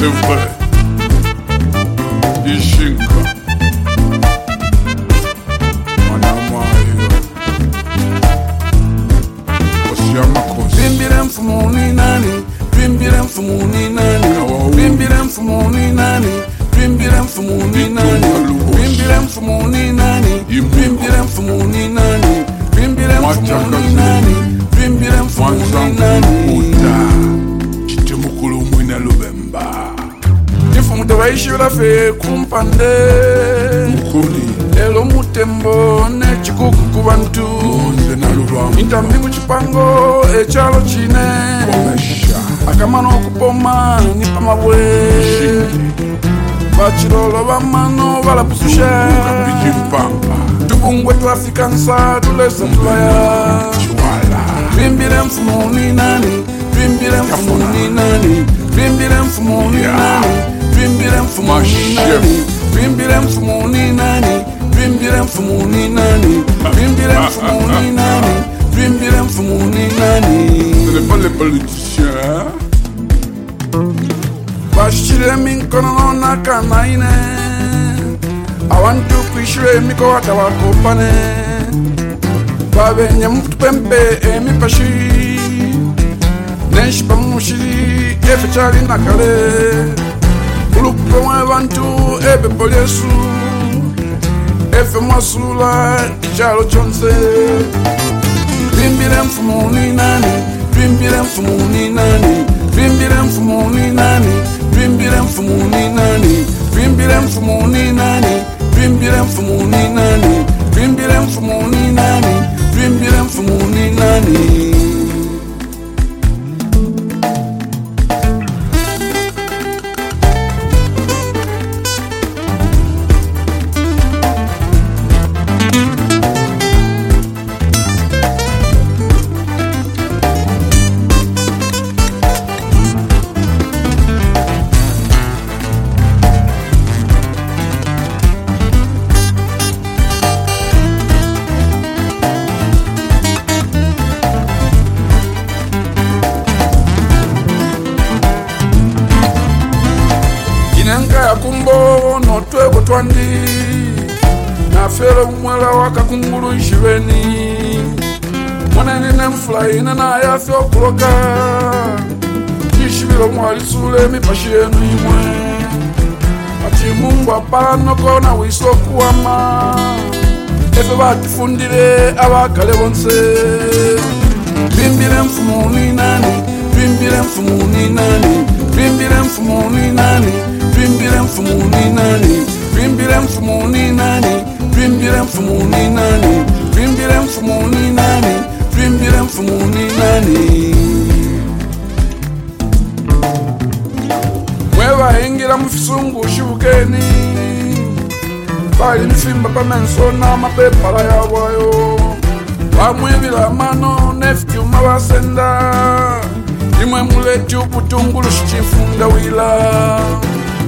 Byłby Iżynka Manamayo Osiamakos Bimbirem fumuni nani. Bimbirem fumuni nani. Bimbirem fumuni nani. Bimbirem fumuni nani. Bimbirem fumuni nani. Bimbirem fumuni nani. Bimbirem fumuni nani. Bimbirem fumuni nani. Mwanza mkuta Chitemukulu mwina lubemba mudhovaishura fe kumpande. Elo mutembo nechikuku kuvantu intambi muchipango echalo chine. Akamano okupoma nipamabwe vachilolo vamano valapuzusha tubungwe twafikansa tuleza tulaya. twimbile mfumo ni nani? Twimbile mfumo ni nani? Twimbile mfumo ni nani? Bimbirem fumashi Bimbirem fumuni nani Bimbirem fumuni nani. Bimbirem fumuni nani. Bimbirem fumuni nani. Ce n'est pas les politiciens Bashire min kono na kanaine Awantu kuishire miko watakopane Babe nyamtu pembe emi pashi. Nenshi pamushiri Efe chali nakale Nenshi pamushiri Kulupe w'abantu epepo lyesu Efe mwasula ekyalo kyonse Tuyimbire enfumu ni nani Tuyimbire enfumu ni nani. Tuyimbire enfumu ni nani Tuyimbire enfumu ni nani. Tuyimbire enfumu ni nani Tuyimbire enfumu ni nani. yakumbona otweko twandi nafere umwela wakakungulu nshiveni mwaneni nemfulahine naye afe okuloka nshivile mwalisule mi yenu imwe. Ati mungu apalanoko na wiso okuwama efe batufundile abakale bonse. amani mwe vahengela musungu xivukeni vahi mfimba pa menso na mapepala ya vayo vamwe vilamano nefkiuma vasenda imwe muleti uputungulu xicifunda wila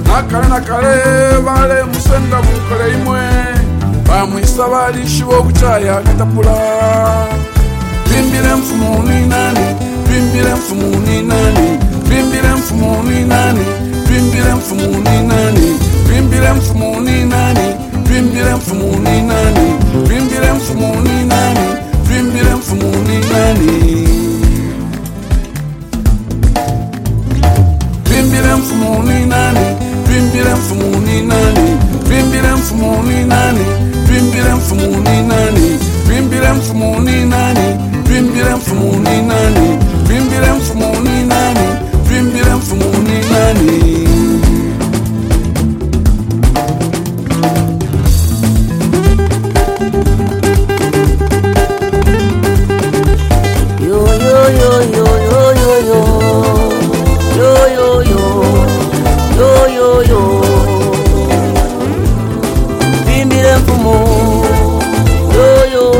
nakale nakale vale musenda vukole imwe. Vamwisa vali xivoku ca yakatapula mfumu ni nani twimbile mfumu ni nani twimbile mfumu ni nani twimbile mfumu ni nani twimbile mfumu ni nani twimbile mfumu ni nani twimbile mfumu ni nani twimbile mfumu ni nani twimbile mfumu ni nani twimbile mfumu ni nani twimbile mfumu ni nani twimbile mfumu ni nani twimbile mfumu ni nani mfumo yo